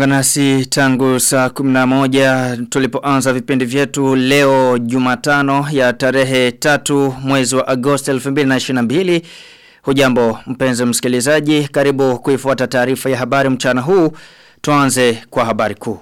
umejiunga nasi tangu saa 11 tulipoanza vipindi vyetu leo Jumatano ya tarehe tatu mwezi wa Agosti 2022 Hujambo mpenzi msikilizaji karibu kuifuata taarifa ya habari mchana huu. Tuanze kwa habari kuu.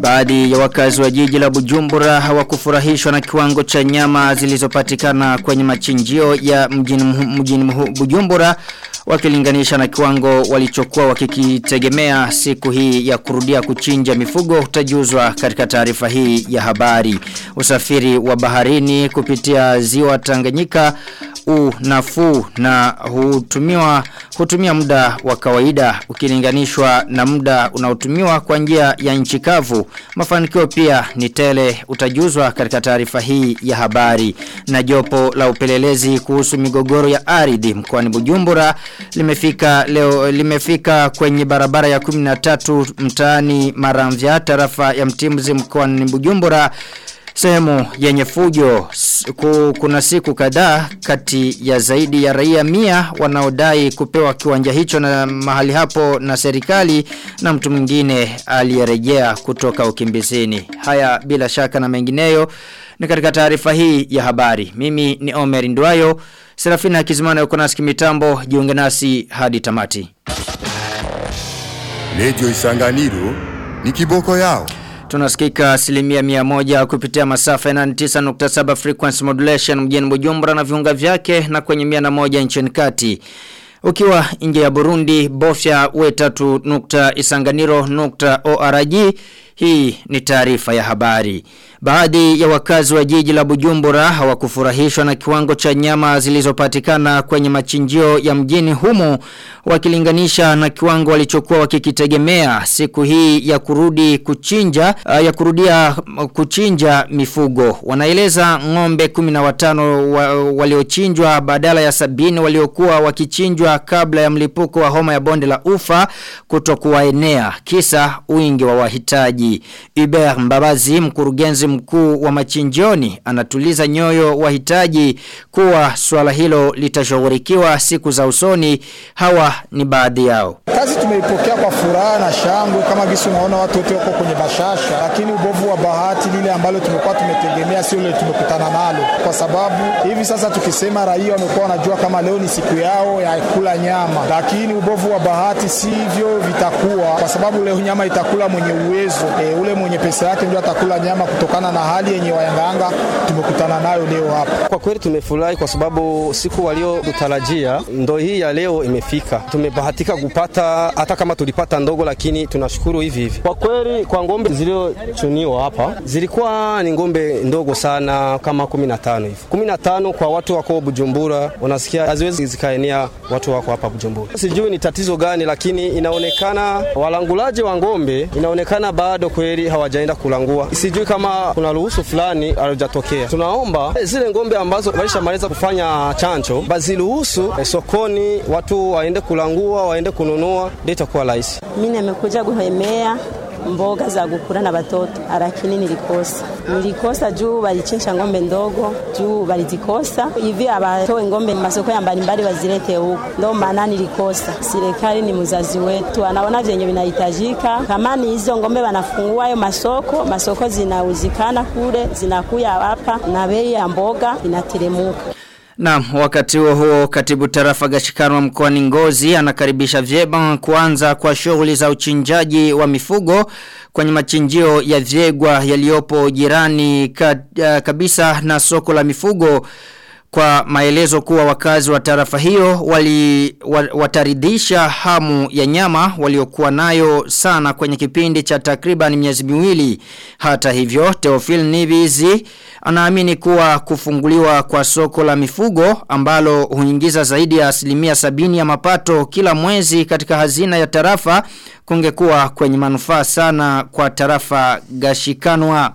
Baadhi ya wakazi wa jiji la Bujumbura hawakufurahishwa na kiwango cha nyama zilizopatikana kwenye machinjio ya mjini, mjini Bujumbura wakilinganisha na kiwango walichokuwa wakikitegemea siku hii ya kurudia kuchinja mifugo utajuzwa katika taarifa hii ya habari. Usafiri wa baharini kupitia ziwa Tanganyika unafuu na hutumiwa hutumia muda wa kawaida ukilinganishwa na muda unaotumiwa kwa njia ya nchi kavu. Mafanikio pia ni tele utajuzwa katika taarifa hii ya habari. Na jopo la upelelezi kuhusu migogoro ya ardhi mkoani Bujumbura limefika leo limefika kwenye barabara ya 13 mtaani Maramvya tarafa ya Mtimzi mkoani Bujumbura sehemu yenye fujo kuna siku kadhaa kati ya zaidi ya raia mia wanaodai kupewa kiwanja hicho na mahali hapo na serikali na mtu mwingine aliyerejea kutoka ukimbizini. Haya bila shaka na mengineyo ni katika taarifa hii ya habari. Mimi ni Omer Ndwayo. Serafina Kizimana yuko nasi kimitambo jiunge nasi hadi tamati. Radio Isanganiro ni kiboko yao. Tunasikika asilimia mia moja kupitia masafa ya 99.7 frequency modulation mjini Bujumbura na viunga vyake na kwenye mia na moja nchini kati. Ukiwa nje ya Burundi, bofya we3 nukta isanganiro nukta ORG, hii ni taarifa ya habari. Baadhi ya wakazi wa jiji la Bujumbura hawakufurahishwa na kiwango cha nyama zilizopatikana kwenye machinjio ya mjini humo wakilinganisha na kiwango walichokuwa wakikitegemea siku hii ya kurudi kuchinja ya kurudia kuchinja mifugo. Wanaeleza ng'ombe 15 wa, waliochinjwa badala ya sabini waliokuwa wakichinjwa kabla ya mlipuko wa homa ya bonde la ufa kutokuwaenea kisa wingi wa wahitaji. Hubert Mbabazi mkurugenzi mkuu wa machinjoni anatuliza nyoyo wahitaji kuwa swala hilo litashughulikiwa siku za usoni. Hawa ni baadhi yao. Kazi tumeipokea kwa furaha na shangwe kama gisi unaona watu wote wako kwenye bashasha, lakini ubovu wa bahati lile ambalo tumekuwa tumetegemea sio lile tumekutana nalo, kwa sababu hivi sasa tukisema raia wamekuwa wanajua kama leo ni siku yao ya kula nyama, lakini ubovu wa bahati sivyo vitakuwa, kwa sababu leo nyama itakula mwenye uwezo e, ule mwenye pesa yake ndio atakula nyama kutokana na hali yenye wayangayanga tumekutana nayo leo hapa. Kwa kweli tumefurahi kwa sababu siku waliotutarajia ndo hii ya leo imefika. Tumebahatika kupata hata kama tulipata ndogo, lakini tunashukuru hivi hivi. Kwa kweli kwa ngombe zilizochuniwa hapa zilikuwa ni ngombe ndogo sana kama 15 hivi. 15 kwa watu wako Bujumbura, unasikia haziwezi zikaenea watu wako hapa Bujumbura. Sijui ni tatizo gani, lakini inaonekana walangulaji wa ngombe inaonekana bado kweli hawajaenda kulangua. Sijui kama kuna ruhusu fulani alijatokea. Tunaomba zile ngombe ambazo walishamaliza kufanya chanjo baziruhusu eh, sokoni watu waende kulangua, waende kununua, ndio itakuwa rahisi. Mimi nimekuja kuhemea mboga za kukula na watoto, lakini nilikosa. Nilikosa juu walichinja ngombe ndogo, juu walizikosa hivi, abatoe ngombe masoko ya mbalimbali wazilete huko, ndio maana nilikosa. Serikali ni mzazi wetu, anaona vyenye vinahitajika. Kama ni hizo ngombe wanafungua hayo masoko, masoko zinauzikana kule, zinakuya hapa na bei ya mboga inateremuka. Na wakati huo huo katibu tarafa gashikanwa mkoani ngozi anakaribisha vyema kuanza kwa shughuli za uchinjaji wa mifugo kwenye machinjio ya vyegwa yaliyopo jirani uh, kabisa na soko la mifugo kwa maelezo kuwa wakazi wa tarafa hiyo wali wataridhisha hamu ya nyama waliokuwa nayo sana kwenye kipindi cha takriban miezi miwili. Hata hivyo, Teofil Nibizi anaamini kuwa kufunguliwa kwa soko la mifugo ambalo huingiza zaidi ya asilimia sabini ya mapato kila mwezi katika hazina ya tarafa kungekuwa kwenye manufaa sana kwa tarafa gashikanwa.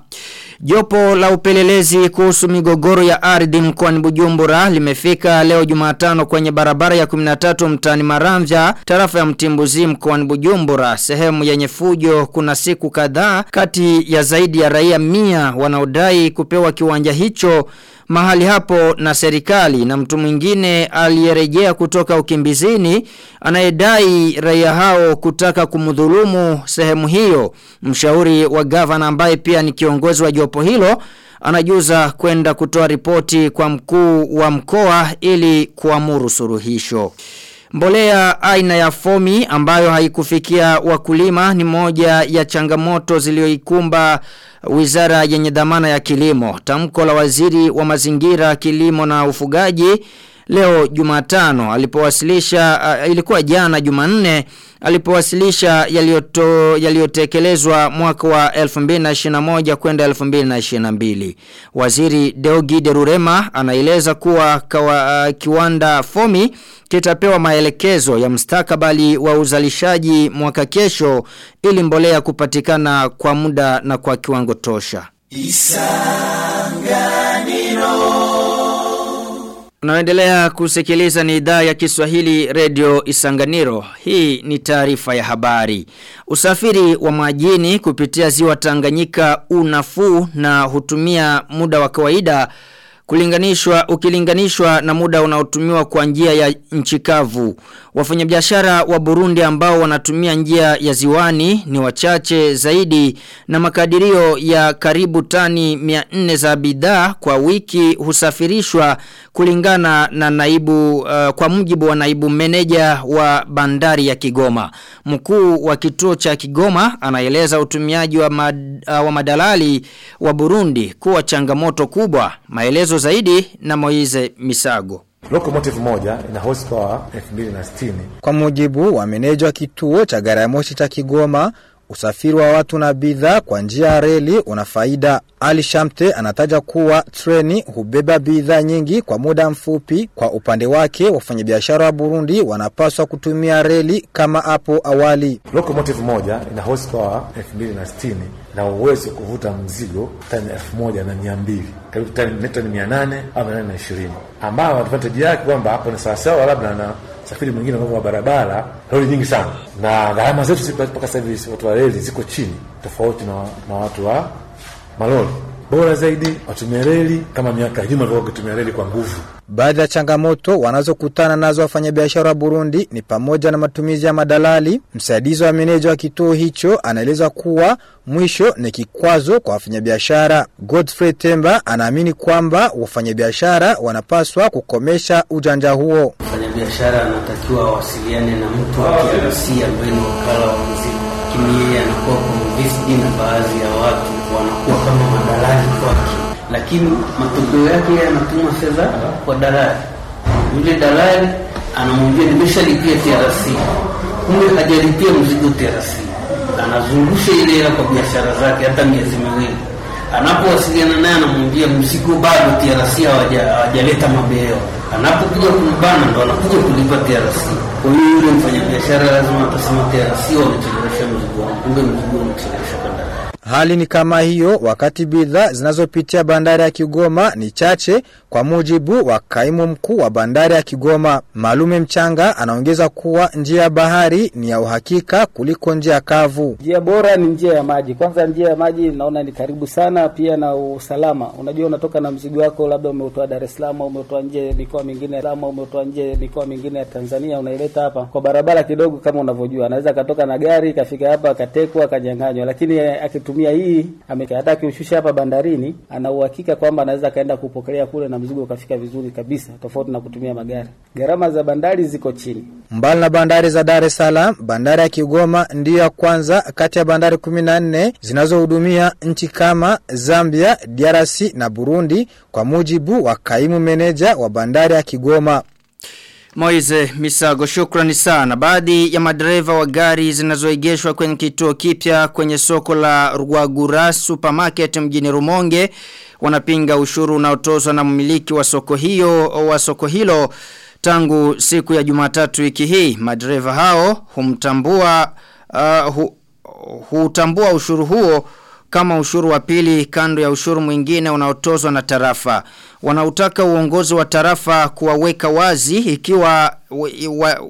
Jopo la upelelezi kuhusu migogoro ya ardhi mkoani Bujumbura limefika leo Jumatano kwenye barabara ya 13 mtani Maramvya tarafa ya Mtimbuzi mkoani Bujumbura. Sehemu yenye fujo kuna siku kadhaa kati ya zaidi ya raia mia wanaodai kupewa kiwanja hicho mahali hapo na serikali na mtu mwingine aliyerejea kutoka ukimbizini anayedai raia hao kutaka kumdhulumu sehemu hiyo. Mshauri wa gavana ambaye pia ni kiongozi wa jopo hilo anajuza kwenda kutoa ripoti kwa mkuu wa mkoa ili kuamuru suruhisho Mbolea aina ya fomi ambayo haikufikia wakulima ni moja ya changamoto zilioikumba wizara yenye dhamana ya kilimo. Tamko la waziri wa mazingira kilimo na ufugaji leo Jumatano alipowasilisha uh, ilikuwa jana Jumanne alipowasilisha yaliyoto yaliyotekelezwa mwaka wa 2021 kwenda 2022. Waziri Deogi Derurema anaeleza kuwa kawa, uh, kiwanda Fomi kitapewa maelekezo ya mstakabali wa uzalishaji mwaka kesho ili mbolea kupatikana kwa muda na kwa kiwango tosha. Unaendelea kusikiliza ni idhaa ya Kiswahili Radio Isanganiro. Hii ni taarifa ya habari. Usafiri wa majini kupitia ziwa Tanganyika unafuu na hutumia muda wa kawaida kulinganishwa ukilinganishwa na muda unaotumiwa kwa njia ya nchikavu. Wafanyabiashara wa Burundi ambao wanatumia njia ya ziwani ni wachache zaidi na makadirio ya karibu tani 400 za bidhaa kwa wiki husafirishwa kulingana na naibu uh, kwa mujibu wa naibu meneja wa bandari ya Kigoma. Mkuu wa kituo cha Kigoma anaeleza utumiaji wa, mad, uh, wa madalali wa Burundi kuwa changamoto kubwa. Maelezo zaidi na Moize Misago. Locomotive moja ina horsepower 2060. Kwa mujibu wa meneja wa kituo cha garamoshi ya moshi cha Kigoma, usafiri wa watu na bidhaa kwa njia ya reli una faida. Ali Shamte anataja kuwa treni hubeba bidhaa nyingi kwa muda mfupi. Kwa upande wake, wafanyabiashara wa Burundi wanapaswa kutumia reli kama hapo awali. Locomotive moja ina horsepower 2060 na uwezo kuvuta mzigo tani 1200 karibu tani mia nane au mia nane na ishirini ambayo advantaji yake kwamba hapo ni sawasawa labda na safiri mwingine wa barabara lori nyingi sana, na gharama zetu mpaka sasa hivi watu wa reli ziko chini tofauti na, na watu wa malori. Bora zaidi watumia reli kama miaka ya nyuma walikuwa wakitumia reli kwa nguvu. Baadhi ya changamoto wanazokutana nazo wafanyabiashara wa Burundi ni pamoja na matumizi ya madalali. Msaidizi wa meneja wa kituo hicho anaeleza kuwa mwisho ni kikwazo kwa wafanyabiashara. Godfrey Temba anaamini kwamba wafanyabiashara wanapaswa kukomesha ujanja huo. Mfanyabiashara anatakiwa awasiliane na mtu wa KRC ambaye ni wakala wa mzigo, lakini yeye anakuwa convinced na baadhi ya watu wanakuwa kama madalali kwake lakini matokeo yake yeye anatuma fedha kwa dalali. Yule dalali anamwambia nimeshalipia TRC, kumbe hajalipia mzigo TRC, anazungusha ile hela kwa biashara zake hata miezi miwili. Anapowasiliana naye anamwambia mzigo bado TRC hawajaleta mabeo. Anapokuja kumbana ndo anakuja kulipa TRC. Kwa hiyo yule mfanyabiashara lazima atasema TRC wamechelewesha mzigo wangu, kumbe mzigo umechelewesha dalali. Hali ni kama hiyo wakati bidhaa zinazopitia bandari ya Kigoma ni chache kwa mujibu wa kaimu mkuu wa bandari ya Kigoma. Malume Mchanga anaongeza kuwa njia ya bahari ni ya uhakika kuliko njia kavu. Njia bora ni njia ya maji. Kwanza njia ya maji naona ni karibu sana, pia na usalama. Unajua unatoka na mzigo wako, labda umeutoa Dar es Salaam au umeutoa nje mikoa mingine, ama umeutoa nje mikoa mingine ya Tanzania, unaileta hapa kwa barabara kidogo. Kama unavyojua, anaweza akatoka na gari kafika hapa akatekwa akanyang'anywa, lakini akitumia hii ame- hata akiushusha hapa bandarini, ana uhakika kwamba anaweza akaenda kupokelea kule na mzigo ukafika vizuri kabisa, tofauti na kutumia magari. Gharama za bandari ziko chini. Mbali na bandari za Dar es Salaam, bandari ya Kigoma ndiyo ya kwanza kati ya bandari 14 zinazohudumia nchi kama Zambia, DRC na Burundi kwa mujibu wa kaimu meneja wa bandari ya Kigoma. Moize Misago shukrani sana. Baadhi ya madereva wa gari zinazoegeshwa kwenye kituo kipya kwenye soko la Rwagura supermarket mjini Rumonge wanapinga ushuru unaotozwa na mmiliki wa soko hiyo wa soko hilo tangu siku ya Jumatatu wiki hii. Madereva hao humtambua uh, hu, hutambua ushuru huo kama ushuru wa pili kando ya ushuru mwingine unaotozwa na tarafa. Wanautaka uongozi wa tarafa kuwaweka wazi ikiwa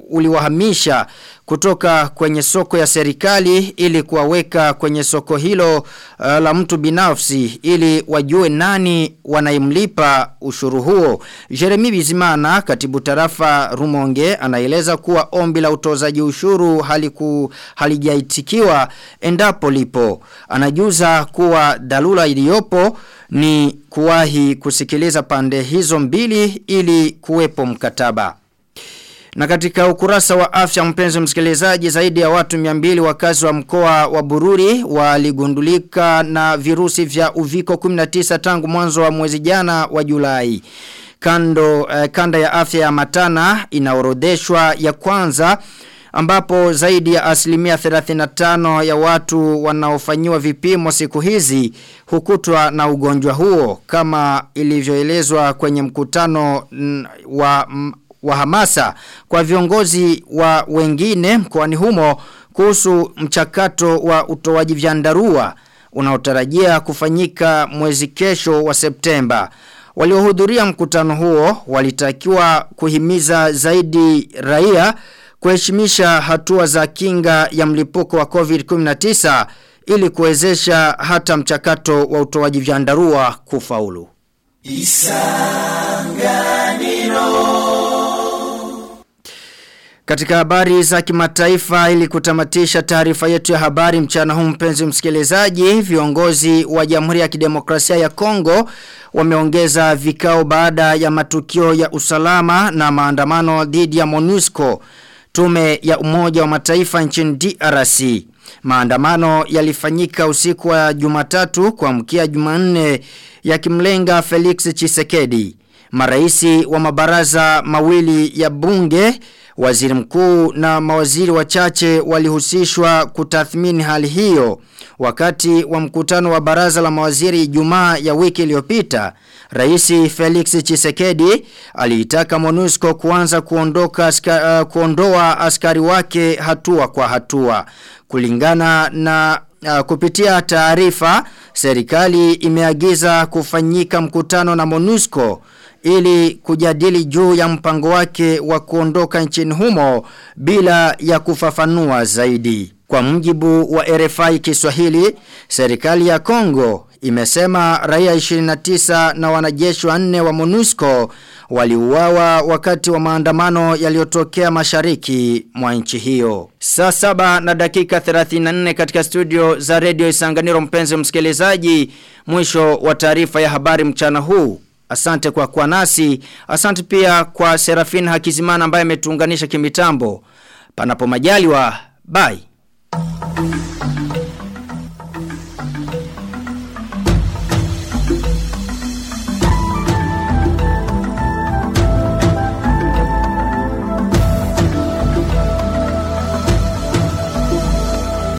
uliwahamisha kutoka kwenye soko ya serikali ili kuwaweka kwenye soko hilo uh, la mtu binafsi ili wajue nani wanaimlipa ushuru huo. Jeremy Bizimana katibu tarafa Rumonge anaeleza kuwa ombi la utozaji ushuru haliku halijaitikiwa endapo lipo. Anajuza kuwa dalula iliyopo ni kuwahi kusikiliza pande hizo mbili ili kuwepo mkataba. Na katika ukurasa wa afya mpenzi msikilizaji zaidi ya watu 200 wakazi wa mkoa wa Bururi waligundulika na virusi vya uviko 19 tangu mwanzo wa mwezi jana wa Julai. Kando eh, kanda ya afya ya Matana inaorodheshwa ya kwanza ambapo zaidi ya asilimia 35 ya watu wanaofanyiwa vipimo siku hizi hukutwa na ugonjwa huo kama ilivyoelezwa kwenye mkutano wa wa hamasa kwa viongozi wa wengine mkoani humo kuhusu mchakato wa utoaji vyandarua unaotarajia kufanyika mwezi kesho wa Septemba. Waliohudhuria mkutano huo walitakiwa kuhimiza zaidi raia kuheshimisha hatua za kinga ya mlipuko wa COVID-19 ili kuwezesha hata mchakato wa utoaji vyandarua kufaulu. Isanganiro katika habari za kimataifa ili kutamatisha taarifa yetu ya habari mchana huu mpenzi msikilizaji, viongozi wa Jamhuri ya Kidemokrasia ya Kongo wameongeza vikao baada ya matukio ya usalama na maandamano dhidi ya MONUSCO, tume ya Umoja wa Mataifa nchini DRC. Maandamano yalifanyika usiku wa Jumatatu kuamkia Jumanne yakimlenga Felix Chisekedi. Maraisi wa mabaraza mawili ya bunge Waziri mkuu na mawaziri wachache walihusishwa kutathmini hali hiyo. Wakati wa mkutano wa baraza la mawaziri Ijumaa ya wiki iliyopita, Rais Felix Chisekedi aliitaka MONUSCO kuanza kuondoka aska, uh, kuondoa askari wake hatua kwa hatua. Kulingana na uh, kupitia taarifa, serikali imeagiza kufanyika mkutano na MONUSCO ili kujadili juu ya mpango wake wa kuondoka nchini humo bila ya kufafanua zaidi. Kwa mjibu wa RFI Kiswahili, serikali ya Kongo imesema raia 29 na wanajeshi wanne wa MONUSCO waliuawa wakati wa maandamano yaliyotokea mashariki mwa nchi hiyo. Saa saba na dakika 34 katika studio za Radio Isanganiro mpenzi msikilizaji, mwisho wa taarifa ya habari mchana huu. Asante kwa kuwa nasi. Asante pia kwa Serafin Hakizimana ambaye ametuunganisha kimitambo. Panapo majaliwa, bye.